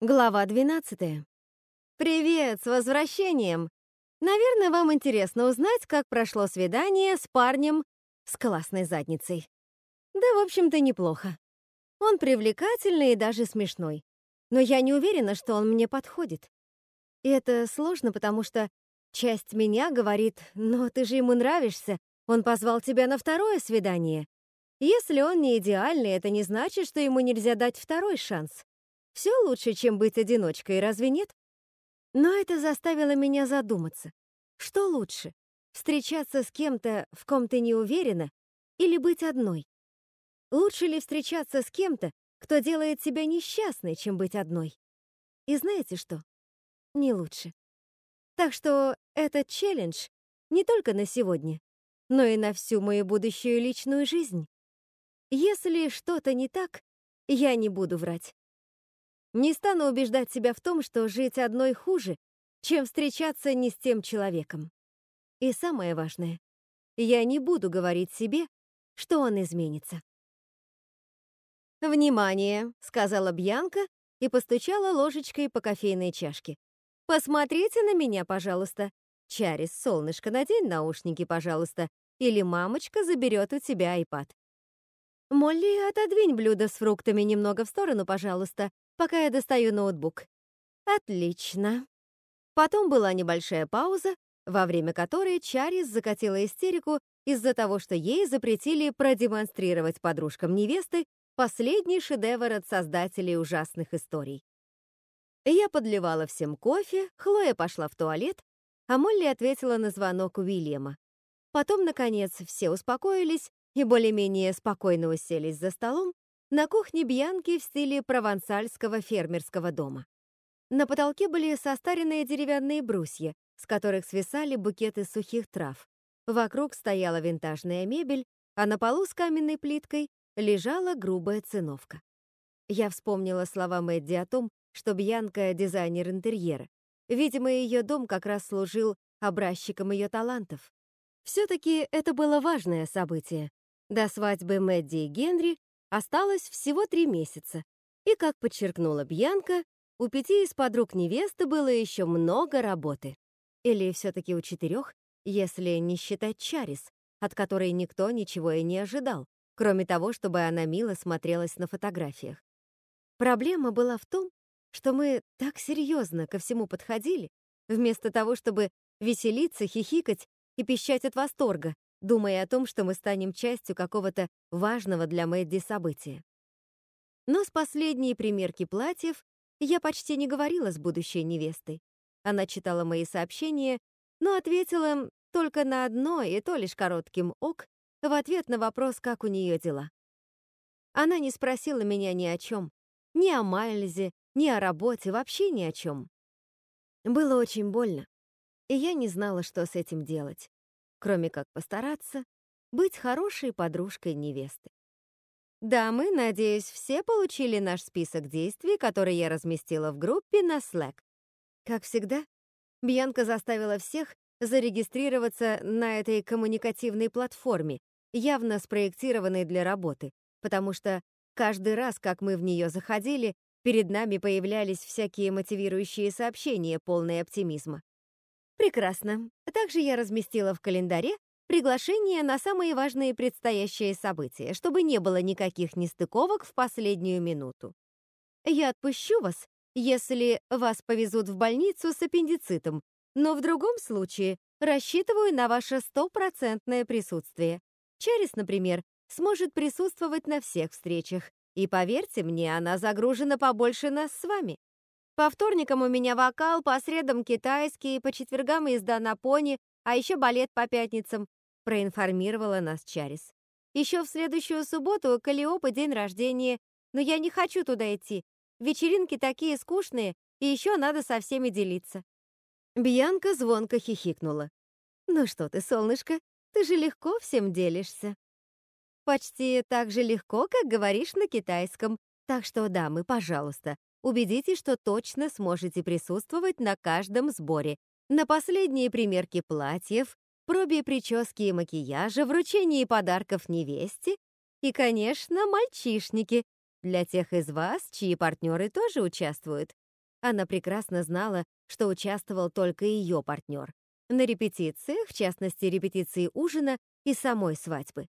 Глава 12. Привет, с возвращением! Наверное, вам интересно узнать, как прошло свидание с парнем с классной задницей. Да, в общем-то, неплохо. Он привлекательный и даже смешной. Но я не уверена, что он мне подходит. И это сложно, потому что часть меня говорит, «Но ты же ему нравишься, он позвал тебя на второе свидание». Если он не идеальный, это не значит, что ему нельзя дать второй шанс. Все лучше, чем быть одиночкой, разве нет? Но это заставило меня задуматься. Что лучше? Встречаться с кем-то, в ком ты не уверена, или быть одной? Лучше ли встречаться с кем-то, кто делает тебя несчастной, чем быть одной? И знаете что? Не лучше. Так что этот челлендж не только на сегодня, но и на всю мою будущую личную жизнь. Если что-то не так, я не буду врать. Не стану убеждать себя в том, что жить одной хуже, чем встречаться не с тем человеком. И самое важное, я не буду говорить себе, что он изменится. «Внимание!» — сказала Бьянка и постучала ложечкой по кофейной чашке. «Посмотрите на меня, пожалуйста. Чарис, солнышко, надень наушники, пожалуйста, или мамочка заберет у тебя айпад. Молли, отодвинь блюдо с фруктами немного в сторону, пожалуйста, пока я достаю ноутбук. Отлично. Потом была небольшая пауза, во время которой Чарис закатила истерику из-за того, что ей запретили продемонстрировать подружкам невесты последний шедевр от создателей ужасных историй. Я подливала всем кофе, Хлоя пошла в туалет, а Молли ответила на звонок Уильяма. Потом, наконец, все успокоились и более-менее спокойно уселись за столом, на кухне Бьянки в стиле провансальского фермерского дома. На потолке были состаренные деревянные брусья, с которых свисали букеты сухих трав. Вокруг стояла винтажная мебель, а на полу с каменной плиткой лежала грубая циновка. Я вспомнила слова Мэдди о том, что Бьянка — дизайнер интерьера. Видимо, ее дом как раз служил образчиком ее талантов. Все-таки это было важное событие. До свадьбы Мэдди и Генри Осталось всего три месяца, и, как подчеркнула Бьянка, у пяти из подруг невесты было еще много работы. Или все-таки у четырех, если не считать Чарис, от которой никто ничего и не ожидал, кроме того, чтобы она мило смотрелась на фотографиях. Проблема была в том, что мы так серьезно ко всему подходили, вместо того, чтобы веселиться, хихикать и пищать от восторга, думая о том, что мы станем частью какого-то важного для Мэдди события. Но с последней примерки платьев я почти не говорила с будущей невестой. Она читала мои сообщения, но ответила только на одно и то лишь коротким «ок» в ответ на вопрос, как у нее дела. Она не спросила меня ни о чем, ни о Майлзе, ни о работе, вообще ни о чем. Было очень больно, и я не знала, что с этим делать кроме как постараться быть хорошей подружкой невесты. Дамы, надеюсь, все получили наш список действий, который я разместила в группе на Slack. Как всегда, Бьянка заставила всех зарегистрироваться на этой коммуникативной платформе, явно спроектированной для работы, потому что каждый раз, как мы в нее заходили, перед нами появлялись всякие мотивирующие сообщения, полные оптимизма. Прекрасно. Также я разместила в календаре приглашение на самые важные предстоящие события, чтобы не было никаких нестыковок в последнюю минуту. Я отпущу вас, если вас повезут в больницу с аппендицитом, но в другом случае рассчитываю на ваше стопроцентное присутствие. Чарис, например, сможет присутствовать на всех встречах, и поверьте мне, она загружена побольше нас с вами. По вторникам у меня вокал, по средам китайский, по четвергам езда на пони, а еще балет по пятницам», — проинформировала нас Чарис. «Еще в следующую субботу у Калиопы день рождения, но я не хочу туда идти. Вечеринки такие скучные, и еще надо со всеми делиться». Бьянка звонко хихикнула. «Ну что ты, солнышко, ты же легко всем делишься». «Почти так же легко, как говоришь на китайском. Так что, дамы, пожалуйста, Убедитесь, что точно сможете присутствовать на каждом сборе, на последние примерки платьев, пробе прически и макияжа, вручении подарков невесте и, конечно, мальчишники, для тех из вас, чьи партнеры тоже участвуют. Она прекрасно знала, что участвовал только ее партнер. На репетициях, в частности, репетиции ужина и самой свадьбы.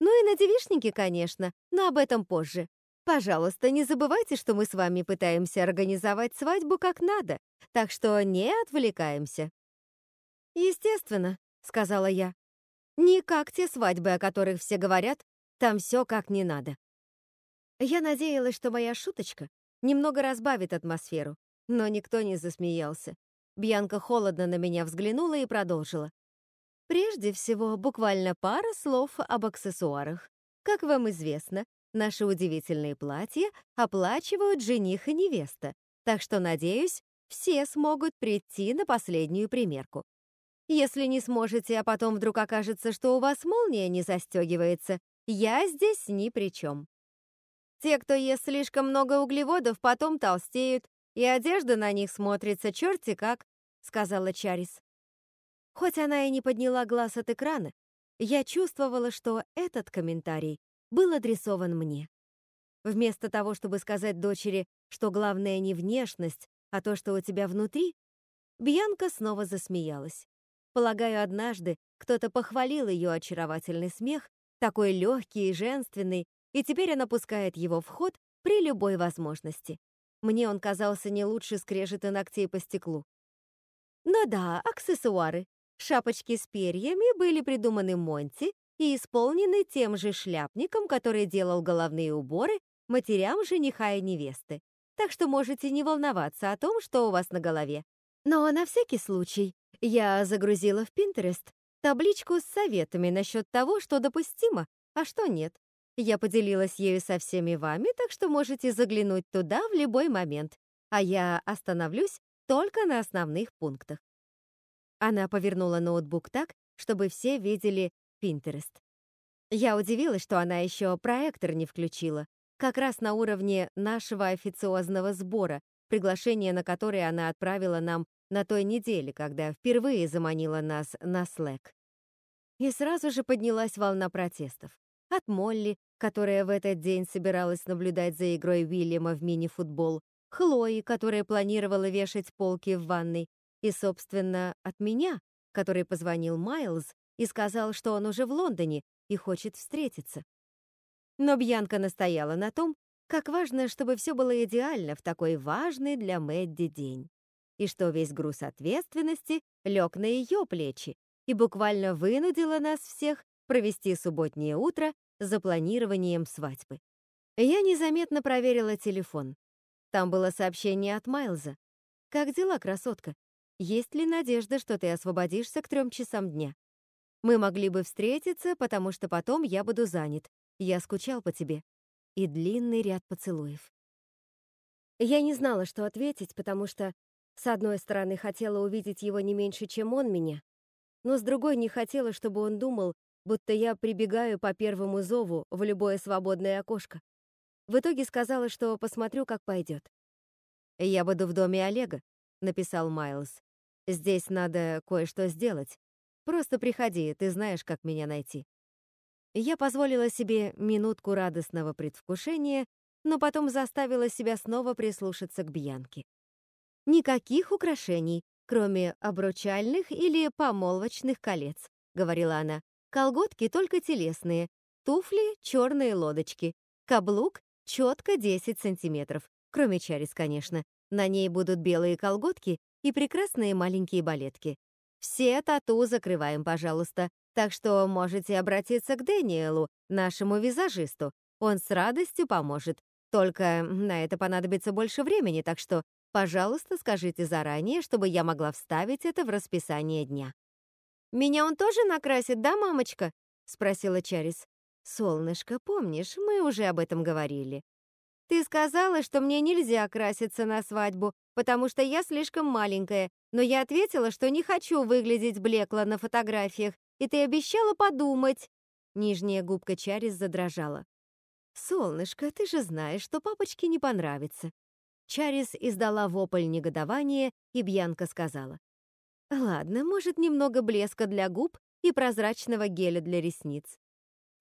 Ну и на девишнике, конечно, но об этом позже. Пожалуйста, не забывайте, что мы с вами пытаемся организовать свадьбу как надо, так что не отвлекаемся. Естественно, сказала я. Не как те свадьбы, о которых все говорят, там все как не надо. Я надеялась, что моя шуточка немного разбавит атмосферу, но никто не засмеялся. Бьянка холодно на меня взглянула и продолжила. Прежде всего, буквально пара слов об аксессуарах. Как вам известно, наши удивительные платья оплачивают жених и невеста, так что, надеюсь, все смогут прийти на последнюю примерку. Если не сможете, а потом вдруг окажется, что у вас молния не застегивается, я здесь ни при чем. Те, кто ест слишком много углеводов, потом толстеют, и одежда на них смотрится черти как, сказала Чарис. Хоть она и не подняла глаз от экрана, я чувствовала, что этот комментарий был адресован мне. Вместо того, чтобы сказать дочери, что главное не внешность, а то, что у тебя внутри, Бьянка снова засмеялась. Полагаю, однажды кто-то похвалил ее очаровательный смех, такой легкий и женственный, и теперь она пускает его в ход при любой возможности. Мне он казался не лучше скрежета ногтей по стеклу. Но да, аксессуары. Шапочки с перьями были придуманы Монти и исполнены тем же шляпником, который делал головные уборы матерям жениха и невесты. Так что можете не волноваться о том, что у вас на голове. Но на всякий случай я загрузила в Pinterest табличку с советами насчет того, что допустимо, а что нет. Я поделилась ею со всеми вами, так что можете заглянуть туда в любой момент, а я остановлюсь только на основных пунктах. Она повернула ноутбук так, чтобы все видели Pinterest. Я удивилась, что она еще проектор не включила, как раз на уровне нашего официозного сбора, приглашение на которое она отправила нам на той неделе, когда впервые заманила нас на Slack. И сразу же поднялась волна протестов. От Молли, которая в этот день собиралась наблюдать за игрой Уильяма в мини-футбол, Хлои, которая планировала вешать полки в ванной, и, собственно, от меня, который позвонил Майлз и сказал, что он уже в Лондоне и хочет встретиться. Но Бьянка настояла на том, как важно, чтобы все было идеально в такой важный для Мэдди день, и что весь груз ответственности лег на ее плечи и буквально вынудила нас всех провести субботнее утро за планированием свадьбы. Я незаметно проверила телефон. Там было сообщение от Майлза. «Как дела, красотка? Есть ли надежда, что ты освободишься к трем часам дня? Мы могли бы встретиться, потому что потом я буду занят. Я скучал по тебе». И длинный ряд поцелуев. Я не знала, что ответить, потому что, с одной стороны, хотела увидеть его не меньше, чем он меня, но с другой не хотела, чтобы он думал, будто я прибегаю по первому зову в любое свободное окошко. В итоге сказала, что посмотрю, как пойдет. «Я буду в доме Олега», — написал Майлз. Здесь надо кое-что сделать. Просто приходи, ты знаешь, как меня найти. Я позволила себе минутку радостного предвкушения, но потом заставила себя снова прислушаться к Бьянке. Никаких украшений, кроме обручальных или помолвочных колец, говорила она. Колготки только телесные, туфли черные лодочки, каблук четко 10 сантиметров, кроме чарис, конечно. На ней будут белые колготки и прекрасные маленькие балетки. Все тату закрываем, пожалуйста, так что можете обратиться к Дэниелу, нашему визажисту. Он с радостью поможет. Только на это понадобится больше времени, так что, пожалуйста, скажите заранее, чтобы я могла вставить это в расписание дня. «Меня он тоже накрасит, да, мамочка?» — спросила Чарис. «Солнышко, помнишь, мы уже об этом говорили. Ты сказала, что мне нельзя краситься на свадьбу, потому что я слишком маленькая, но я ответила, что не хочу выглядеть блекло на фотографиях, и ты обещала подумать». Нижняя губка Чарис задрожала. «Солнышко, ты же знаешь, что папочке не понравится». Чарис издала вопль негодования, и Бьянка сказала. «Ладно, может, немного блеска для губ и прозрачного геля для ресниц.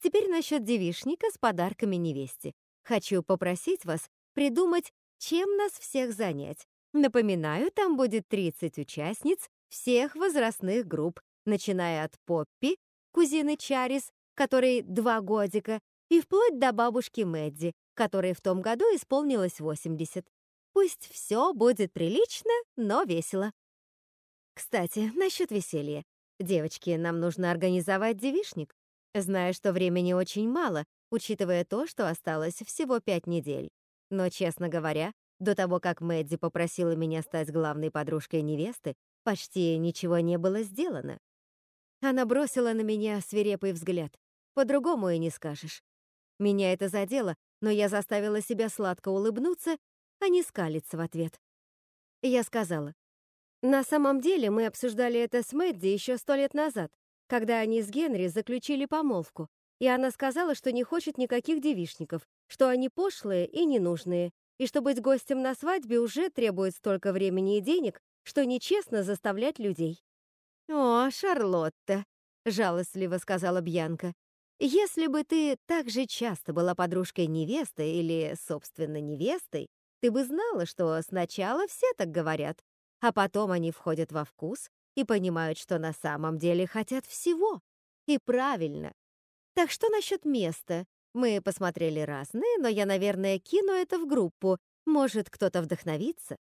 Теперь насчет девишника с подарками невесте. Хочу попросить вас придумать, чем нас всех занять. Напоминаю, там будет 30 участниц всех возрастных групп, начиная от Поппи, кузины Чарис, которой два годика, и вплоть до бабушки Мэдди, которой в том году исполнилось 80. Пусть все будет прилично, но весело. Кстати, насчет веселья. Девочки, нам нужно организовать девишник. Знаю, что времени очень мало, учитывая то, что осталось всего пять недель. Но, честно говоря, до того, как Мэдди попросила меня стать главной подружкой невесты, почти ничего не было сделано. Она бросила на меня свирепый взгляд. По-другому и не скажешь. Меня это задело, но я заставила себя сладко улыбнуться, а не скалиться в ответ. Я сказала, «На самом деле мы обсуждали это с Мэдди еще сто лет назад, когда они с Генри заключили помолвку, и она сказала, что не хочет никаких девишников, что они пошлые и ненужные, и что быть гостем на свадьбе уже требует столько времени и денег, что нечестно заставлять людей. «О, Шарлотта», — жалостливо сказала Бьянка, «если бы ты так же часто была подружкой невесты или, собственно, невестой, ты бы знала, что сначала все так говорят, а потом они входят во вкус и понимают, что на самом деле хотят всего. И правильно. Так что насчет места? Мы посмотрели разные, но я, наверное, кину это в группу. Может, кто-то вдохновится?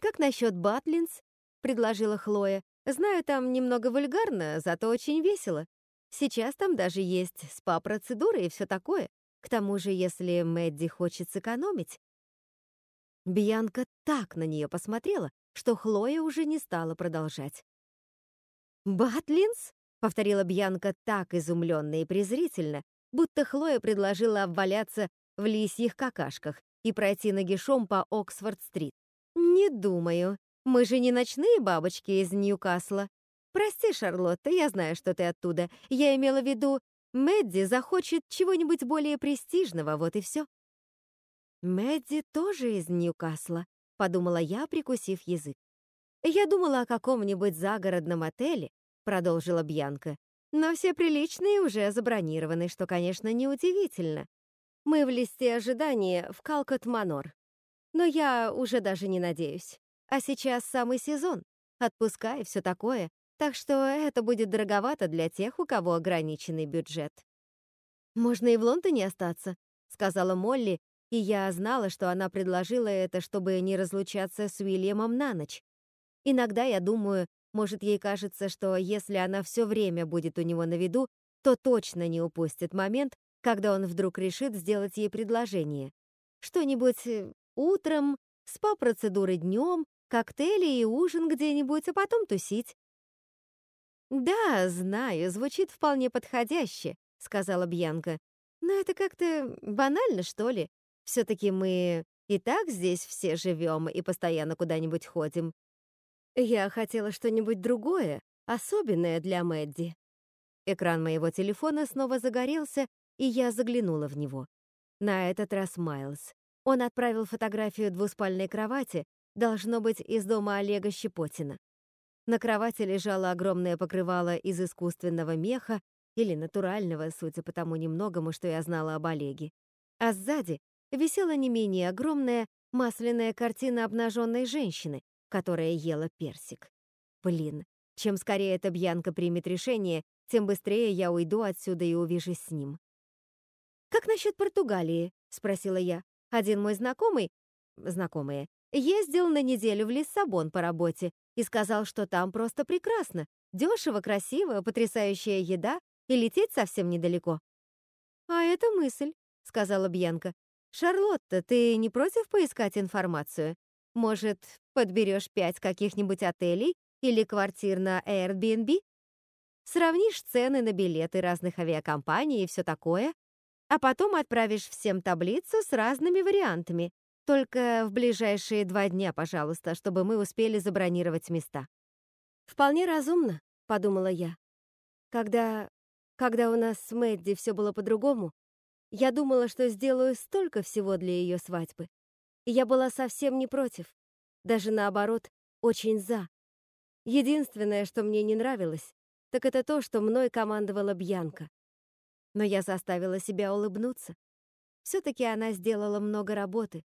Как насчет Батлинс? предложила Хлоя. Знаю, там немного вульгарно, зато очень весело. Сейчас там даже есть спа-процедуры и все такое. К тому же, если Мэдди хочет сэкономить... Бьянка так на нее посмотрела, что Хлоя уже не стала продолжать. «Батлинс?» — повторила Бьянка так изумленно и презрительно, будто Хлоя предложила обваляться в лисьих какашках и пройти нагишом по Оксфорд-стрит. «Не думаю. Мы же не ночные бабочки из Ньюкасла. Прости, Шарлотта, я знаю, что ты оттуда. Я имела в виду, Мэдди захочет чего-нибудь более престижного, вот и все». «Мэдди тоже из Ньюкасла», — подумала я, прикусив язык. «Я думала о каком-нибудь загородном отеле», — продолжила Бьянка, но все приличные уже забронированы, что, конечно, неудивительно. Мы в листе ожидания в Калкот-Манор. Но я уже даже не надеюсь. А сейчас самый сезон. Отпуска и все такое. Так что это будет дороговато для тех, у кого ограниченный бюджет. «Можно и в Лондоне остаться», — сказала Молли, и я знала, что она предложила это, чтобы не разлучаться с Уильямом на ночь. Иногда я думаю, может, ей кажется, что если она все время будет у него на виду, то точно не упустит момент, когда он вдруг решит сделать ей предложение. Что-нибудь э, утром, спа-процедуры днем, коктейли и ужин где-нибудь, а потом тусить. «Да, знаю, звучит вполне подходяще», — сказала Бьянка. «Но это как-то банально, что ли? Все-таки мы и так здесь все живем и постоянно куда-нибудь ходим. Я хотела что-нибудь другое, особенное для Мэдди. Экран моего телефона снова загорелся, и я заглянула в него. На этот раз Майлз. Он отправил фотографию двуспальной кровати, должно быть, из дома Олега Щепотина. На кровати лежало огромное покрывало из искусственного меха или натурального, судя по тому немногому, что я знала об Олеге. А сзади висела не менее огромная масляная картина обнаженной женщины, которая ела персик. Блин, чем скорее эта Бьянка примет решение, тем быстрее я уйду отсюда и увижусь с ним. «Как насчет Португалии?» — спросила я. Один мой знакомый, знакомые, ездил на неделю в Лиссабон по работе и сказал, что там просто прекрасно, дешево, красиво, потрясающая еда и лететь совсем недалеко. «А это мысль», — сказала Бьянка. «Шарлотта, ты не против поискать информацию? Может, подберешь пять каких-нибудь отелей или квартир на Airbnb? Сравнишь цены на билеты разных авиакомпаний и все такое, а потом отправишь всем таблицу с разными вариантами. Только в ближайшие два дня, пожалуйста, чтобы мы успели забронировать места. Вполне разумно, подумала я. Когда когда у нас с Мэдди все было по-другому, я думала, что сделаю столько всего для ее свадьбы. Я была совсем не против. Даже наоборот, очень за. Единственное, что мне не нравилось, так это то, что мной командовала Бьянка. Но я заставила себя улыбнуться. Все-таки она сделала много работы.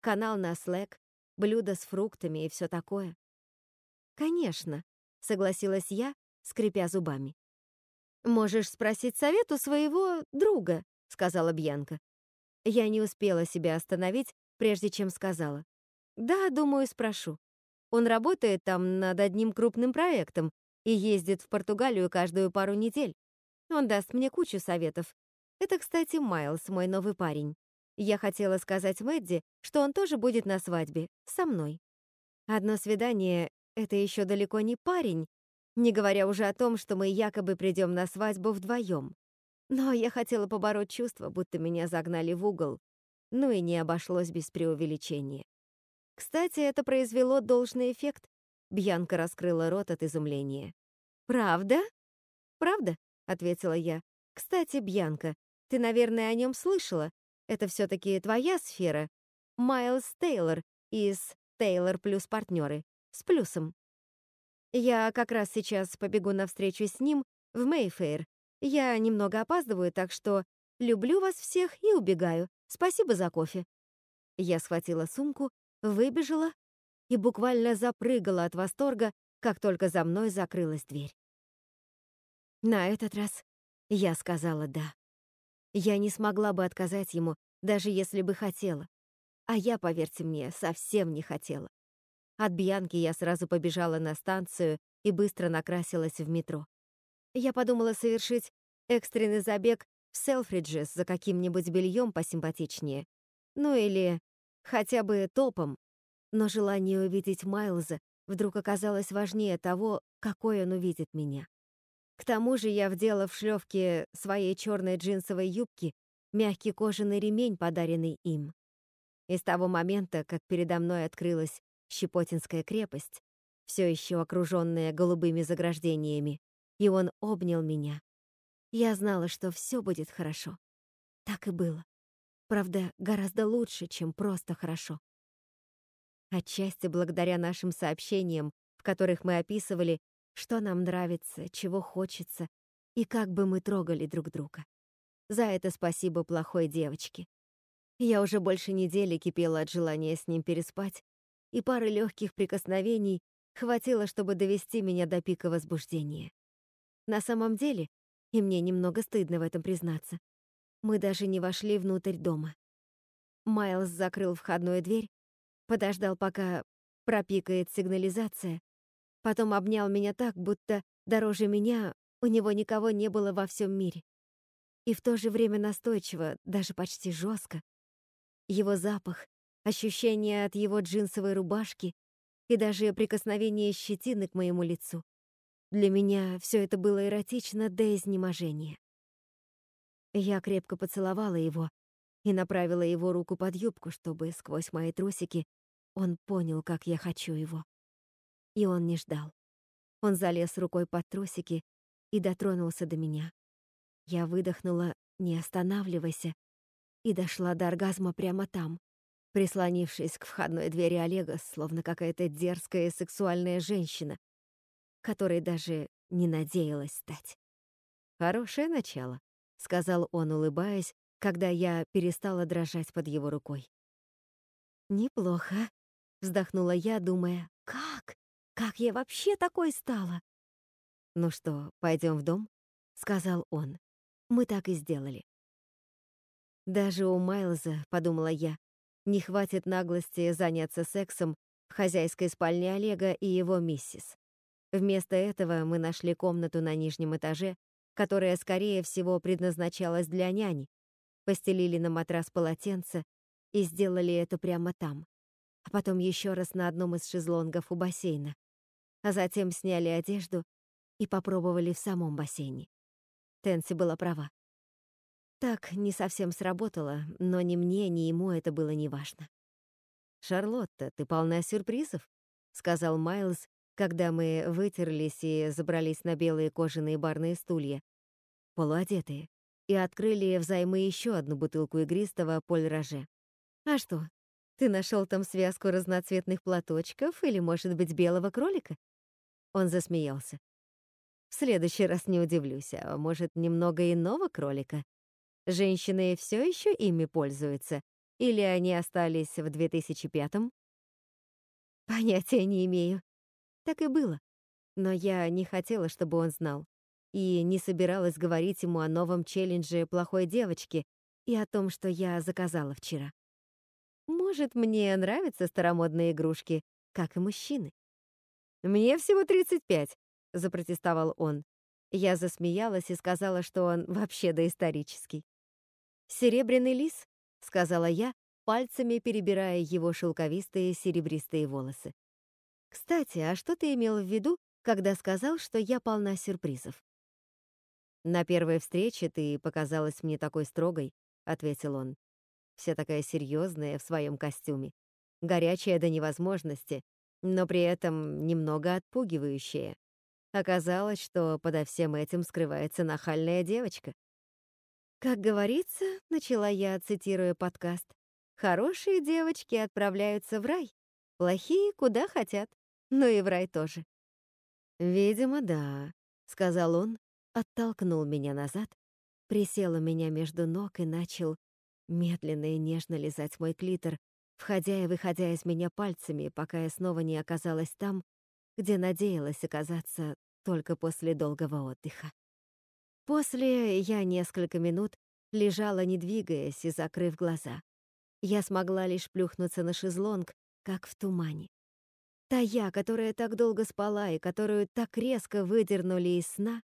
Канал на Slack, блюда с фруктами и все такое. Конечно, согласилась я, скрипя зубами. Можешь спросить совет у своего друга, сказала Бьянка. Я не успела себя остановить, прежде чем сказала. Да, думаю, спрошу. Он работает там над одним крупным проектом и ездит в Португалию каждую пару недель. Он даст мне кучу советов. Это, кстати, Майлз, мой новый парень. Я хотела сказать Мэдди, что он тоже будет на свадьбе, со мной. Одно свидание — это еще далеко не парень, не говоря уже о том, что мы якобы придем на свадьбу вдвоем. Но я хотела побороть чувство, будто меня загнали в угол. Ну и не обошлось без преувеличения. Кстати, это произвело должный эффект. Бьянка раскрыла рот от изумления. «Правда?» «Правда?» — ответила я. «Кстати, Бьянка, ты, наверное, о нем слышала. Это все-таки твоя сфера. Майлз Тейлор из Тейлор плюс партнеры. С плюсом. Я как раз сейчас побегу навстречу с ним в Мейфейр. Я немного опаздываю, так что люблю вас всех и убегаю. Спасибо за кофе. Я схватила сумку, выбежала и буквально запрыгала от восторга, как только за мной закрылась дверь. На этот раз я сказала «да». Я не смогла бы отказать ему, даже если бы хотела. А я, поверьте мне, совсем не хотела. От Бьянки я сразу побежала на станцию и быстро накрасилась в метро. Я подумала совершить экстренный забег в Селфриджес за каким-нибудь бельем посимпатичнее. Ну или хотя бы топом. Но желание увидеть Майлза вдруг оказалось важнее того, какой он увидит меня. К тому же я вдела в шлёвке своей черной джинсовой юбки мягкий кожаный ремень, подаренный им. И с того момента, как передо мной открылась Щепотинская крепость, все еще окруженная голубыми заграждениями, и он обнял меня. Я знала, что все будет хорошо. Так и было. Правда, гораздо лучше, чем просто хорошо. Отчасти благодаря нашим сообщениям, в которых мы описывали, что нам нравится, чего хочется и как бы мы трогали друг друга. За это спасибо плохой девочке. Я уже больше недели кипела от желания с ним переспать, и пары легких прикосновений хватило, чтобы довести меня до пика возбуждения. На самом деле, и мне немного стыдно в этом признаться, мы даже не вошли внутрь дома. Майлз закрыл входную дверь, подождал, пока пропикает сигнализация, Потом обнял меня так, будто дороже меня у него никого не было во всем мире. И в то же время настойчиво, даже почти жестко. Его запах, ощущение от его джинсовой рубашки и даже прикосновение щетины к моему лицу. Для меня все это было эротично до изнеможения. Я крепко поцеловала его и направила его руку под юбку, чтобы сквозь мои трусики он понял, как я хочу его. И он не ждал. Он залез рукой под трусики и дотронулся до меня. Я выдохнула «Не останавливайся» и дошла до оргазма прямо там, прислонившись к входной двери Олега, словно какая-то дерзкая сексуальная женщина, которой даже не надеялась стать. «Хорошее начало», — сказал он, улыбаясь, когда я перестала дрожать под его рукой. «Неплохо», — вздохнула я, думая, «как? Как я вообще такой стала? Ну что, пойдем в дом? сказал он. Мы так и сделали. Даже у Майлза, подумала я, не хватит наглости заняться сексом в хозяйской спальне Олега и его миссис. Вместо этого мы нашли комнату на нижнем этаже, которая, скорее всего, предназначалась для няни, постелили на матрас полотенце и сделали это прямо там, а потом еще раз на одном из шезлонгов у бассейна а затем сняли одежду и попробовали в самом бассейне. Тенси была права. Так не совсем сработало, но ни мне, ни ему это было неважно. «Шарлотта, ты полна сюрпризов», — сказал Майлз, когда мы вытерлись и забрались на белые кожаные барные стулья, полуодетые, и открыли взаймы еще одну бутылку игристого Поль-Роже. «А что, ты нашел там связку разноцветных платочков или, может быть, белого кролика?» Он засмеялся. В следующий раз не удивлюсь, а может, немного иного кролика? Женщины все еще ими пользуются? Или они остались в 2005-м? Понятия не имею. Так и было. Но я не хотела, чтобы он знал. И не собиралась говорить ему о новом челлендже плохой девочки и о том, что я заказала вчера. Может, мне нравятся старомодные игрушки, как и мужчины. «Мне всего 35», — запротестовал он. Я засмеялась и сказала, что он вообще доисторический. «Серебряный лис», — сказала я, пальцами перебирая его шелковистые серебристые волосы. «Кстати, а что ты имел в виду, когда сказал, что я полна сюрпризов?» «На первой встрече ты показалась мне такой строгой», — ответил он. «Вся такая серьезная в своем костюме, горячая до невозможности, но при этом немного отпугивающая. Оказалось, что подо всем этим скрывается нахальная девочка. Как говорится, начала я, цитируя подкаст, «Хорошие девочки отправляются в рай, плохие куда хотят, но и в рай тоже». «Видимо, да», — сказал он, оттолкнул меня назад, присел у меня между ног и начал медленно и нежно лизать мой клитор, входя и выходя из меня пальцами, пока я снова не оказалась там, где надеялась оказаться только после долгого отдыха. После я несколько минут лежала, не двигаясь и закрыв глаза. Я смогла лишь плюхнуться на шезлонг, как в тумане. Та я, которая так долго спала и которую так резко выдернули из сна,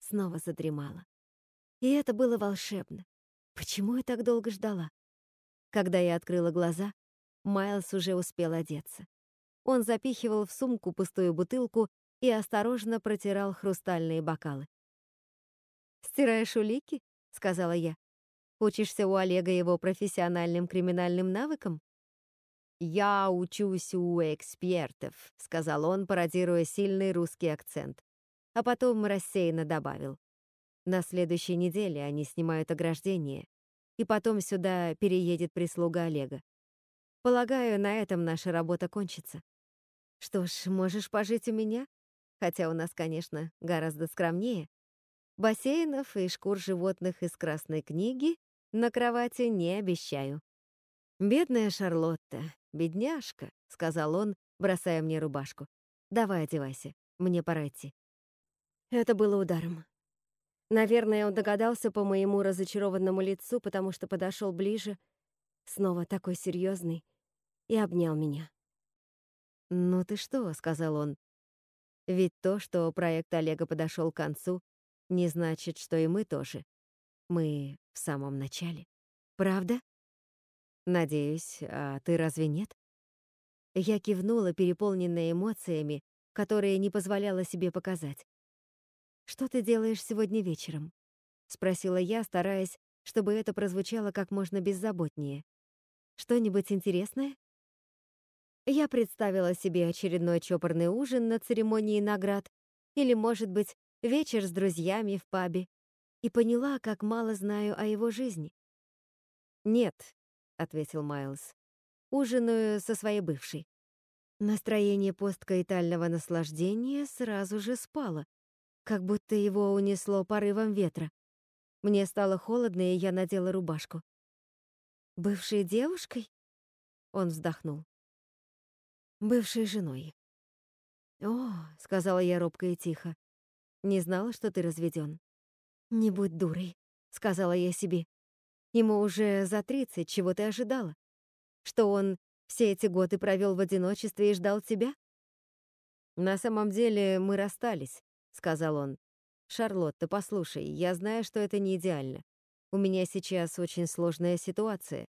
снова задремала. И это было волшебно. Почему я так долго ждала? Когда я открыла глаза, Майлз уже успел одеться. Он запихивал в сумку пустую бутылку и осторожно протирал хрустальные бокалы. «Стираешь улики?» — сказала я. «Учишься у Олега его профессиональным криминальным навыкам?» «Я учусь у экспертов», — сказал он, пародируя сильный русский акцент. А потом рассеянно добавил. «На следующей неделе они снимают ограждение, и потом сюда переедет прислуга Олега. Полагаю, на этом наша работа кончится. Что ж, можешь пожить у меня, хотя у нас, конечно, гораздо скромнее. Бассейнов и шкур животных из Красной книги на кровати не обещаю. «Бедная Шарлотта, бедняжка», — сказал он, бросая мне рубашку. «Давай одевайся, мне пора идти». Это было ударом. Наверное, он догадался по моему разочарованному лицу, потому что подошел ближе, снова такой серьезный, и обнял меня. «Ну ты что?» — сказал он. «Ведь то, что проект Олега подошел к концу, не значит, что и мы тоже. Мы в самом начале. Правда?» «Надеюсь, а ты разве нет?» Я кивнула, переполненная эмоциями, которые не позволяла себе показать. «Что ты делаешь сегодня вечером?» — спросила я, стараясь, чтобы это прозвучало как можно беззаботнее. «Что-нибудь интересное?» Я представила себе очередной чопорный ужин на церемонии наград или, может быть, вечер с друзьями в пабе и поняла, как мало знаю о его жизни. «Нет», — ответил Майлз, — «ужинаю со своей бывшей». Настроение посткаитального наслаждения сразу же спало, как будто его унесло порывом ветра. Мне стало холодно, и я надела рубашку. «Бывшей девушкой?» Он вздохнул бывшей женой. «О», — сказала я робко и тихо, — «не знала, что ты разведен». «Не будь дурой», — сказала я себе. «Ему уже за тридцать, чего ты ожидала? Что он все эти годы провел в одиночестве и ждал тебя?» «На самом деле мы расстались», — сказал он. «Шарлотта, послушай, я знаю, что это не идеально. У меня сейчас очень сложная ситуация.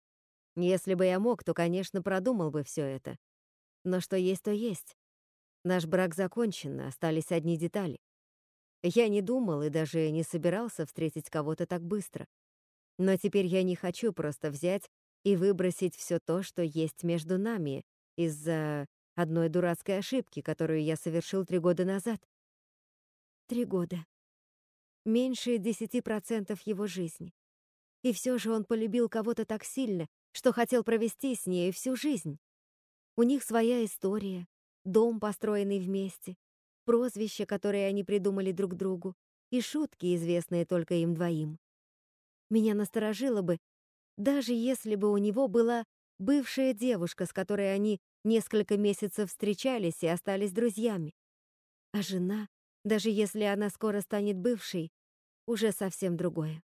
Если бы я мог, то, конечно, продумал бы все это. Но что есть, то есть. Наш брак закончен, остались одни детали. Я не думал и даже не собирался встретить кого-то так быстро. Но теперь я не хочу просто взять и выбросить все то, что есть между нами, из-за одной дурацкой ошибки, которую я совершил три года назад. Три года. Меньше десяти процентов его жизни. И все же он полюбил кого-то так сильно, что хотел провести с ней всю жизнь. У них своя история, дом, построенный вместе, прозвища, которые они придумали друг другу, и шутки, известные только им двоим. Меня насторожило бы, даже если бы у него была бывшая девушка, с которой они несколько месяцев встречались и остались друзьями. А жена, даже если она скоро станет бывшей, уже совсем другое.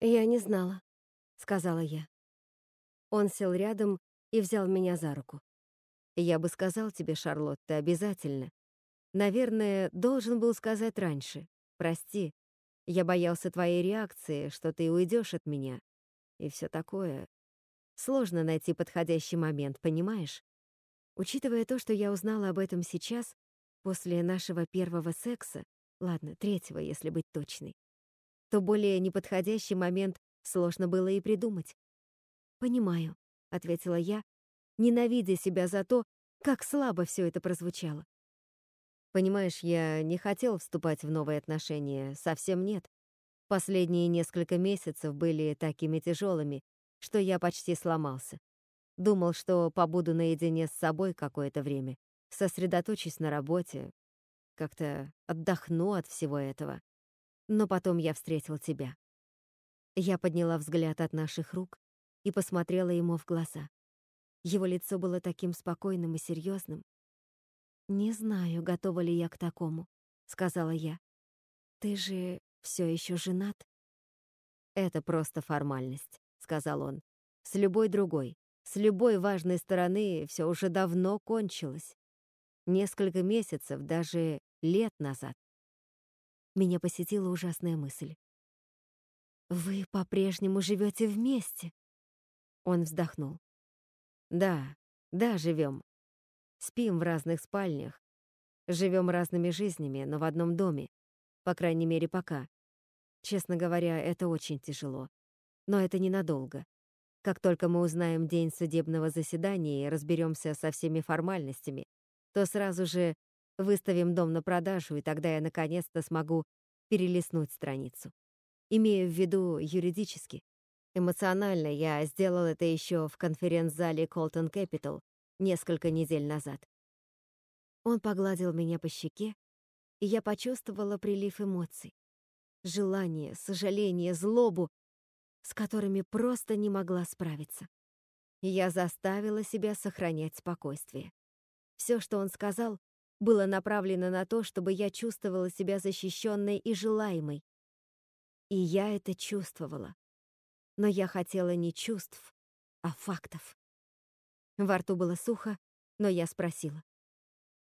«Я не знала», — сказала я. Он сел рядом и взял меня за руку. «Я бы сказал тебе, Шарлотта, обязательно. Наверное, должен был сказать раньше. Прости, я боялся твоей реакции, что ты уйдешь от меня. И все такое. Сложно найти подходящий момент, понимаешь? Учитывая то, что я узнала об этом сейчас, после нашего первого секса, ладно, третьего, если быть точной, то более неподходящий момент сложно было и придумать. «Понимаю», — ответила я, ненавидя себя за то, как слабо все это прозвучало. «Понимаешь, я не хотел вступать в новые отношения, совсем нет. Последние несколько месяцев были такими тяжелыми, что я почти сломался. Думал, что побуду наедине с собой какое-то время, сосредоточусь на работе, как-то отдохну от всего этого. Но потом я встретил тебя. Я подняла взгляд от наших рук и посмотрела ему в глаза. Его лицо было таким спокойным и серьезным. «Не знаю, готова ли я к такому», — сказала я. «Ты же все еще женат?» «Это просто формальность», — сказал он. «С любой другой, с любой важной стороны все уже давно кончилось. Несколько месяцев, даже лет назад. Меня посетила ужасная мысль. «Вы по-прежнему живете вместе?» Он вздохнул. «Да, да, живем. Спим в разных спальнях. Живем разными жизнями, но в одном доме. По крайней мере, пока. Честно говоря, это очень тяжело. Но это ненадолго. Как только мы узнаем день судебного заседания и разберемся со всеми формальностями, то сразу же выставим дом на продажу, и тогда я наконец-то смогу перелистнуть страницу. Имею в виду юридически. Эмоционально я сделал это еще в конференц-зале Colton Capital несколько недель назад. Он погладил меня по щеке, и я почувствовала прилив эмоций. Желание, сожаление, злобу, с которыми просто не могла справиться. Я заставила себя сохранять спокойствие. Все, что он сказал, было направлено на то, чтобы я чувствовала себя защищенной и желаемой. И я это чувствовала. Но я хотела не чувств, а фактов. Во рту было сухо, но я спросила.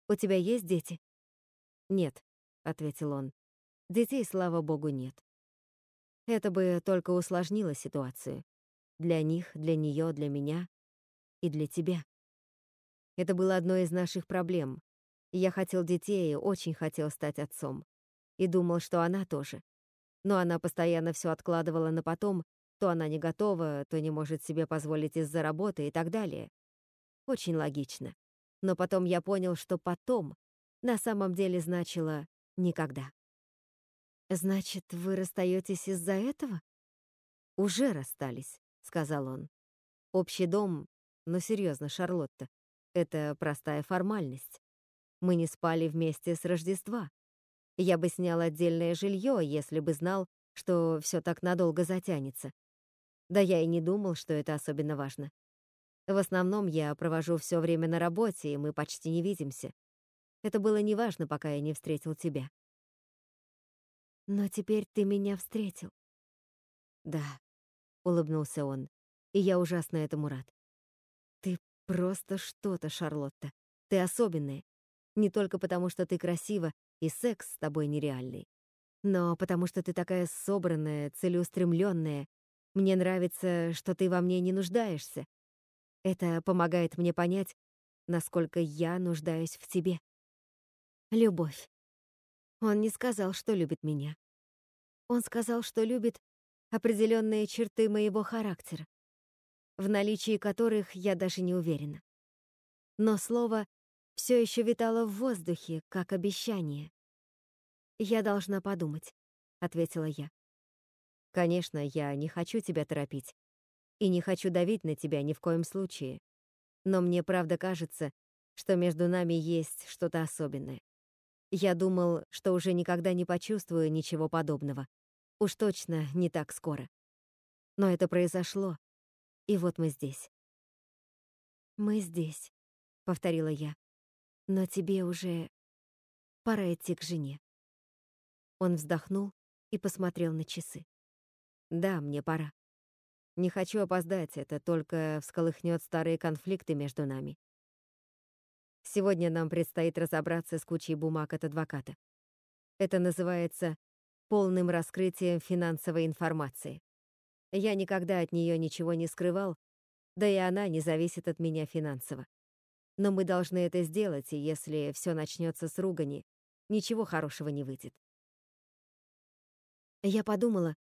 «У тебя есть дети?» «Нет», — ответил он. «Детей, слава богу, нет. Это бы только усложнило ситуацию. Для них, для нее, для меня и для тебя. Это было одной из наших проблем. Я хотел детей и очень хотел стать отцом. И думал, что она тоже. Но она постоянно все откладывала на потом, то она не готова, то не может себе позволить из-за работы и так далее. Очень логично. Но потом я понял, что потом на самом деле значило никогда. «Значит, вы расстаетесь из-за этого?» «Уже расстались», — сказал он. «Общий дом, но серьезно, Шарлотта, это простая формальность. Мы не спали вместе с Рождества. Я бы снял отдельное жилье, если бы знал, что все так надолго затянется. Да я и не думал, что это особенно важно. В основном я провожу все время на работе, и мы почти не видимся. Это было неважно, пока я не встретил тебя. Но теперь ты меня встретил. Да, улыбнулся он, и я ужасно этому рад. Ты просто что-то, Шарлотта. Ты особенная. Не только потому, что ты красива, и секс с тобой нереальный. Но потому что ты такая собранная, целеустремленная. Мне нравится, что ты во мне не нуждаешься. Это помогает мне понять, насколько я нуждаюсь в тебе. Любовь. Он не сказал, что любит меня. Он сказал, что любит определенные черты моего характера, в наличии которых я даже не уверена. Но слово все еще витало в воздухе, как обещание. «Я должна подумать», — ответила я. «Конечно, я не хочу тебя торопить и не хочу давить на тебя ни в коем случае. Но мне правда кажется, что между нами есть что-то особенное. Я думал, что уже никогда не почувствую ничего подобного. Уж точно не так скоро. Но это произошло, и вот мы здесь. Мы здесь, — повторила я. «Но тебе уже пора идти к жене». Он вздохнул и посмотрел на часы. «Да, мне пора. Не хочу опоздать, это только всколыхнет старые конфликты между нами. Сегодня нам предстоит разобраться с кучей бумаг от адвоката. Это называется полным раскрытием финансовой информации. Я никогда от нее ничего не скрывал, да и она не зависит от меня финансово. Но мы должны это сделать, и если все начнется с ругани, ничего хорошего не выйдет. Я подумала,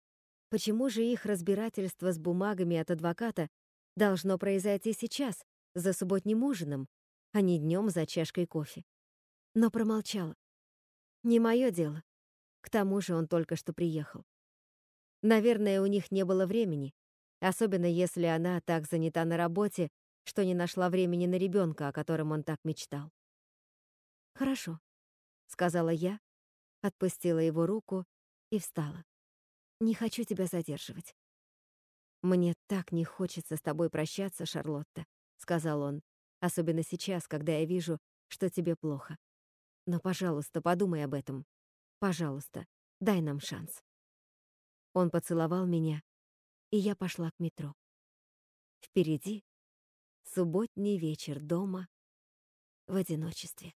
почему же их разбирательство с бумагами от адвоката должно произойти сейчас, за субботним ужином, а не днем за чашкой кофе. Но промолчала. Не мое дело. К тому же он только что приехал. Наверное, у них не было времени, особенно если она так занята на работе, что не нашла времени на ребенка, о котором он так мечтал. «Хорошо», — сказала я, отпустила его руку и встала. «Не хочу тебя задерживать». «Мне так не хочется с тобой прощаться, Шарлотта», — сказал он, особенно сейчас, когда я вижу, что тебе плохо. Но, пожалуйста, подумай об этом. Пожалуйста, дай нам шанс. Он поцеловал меня, и я пошла к метро. Впереди субботний вечер дома в одиночестве.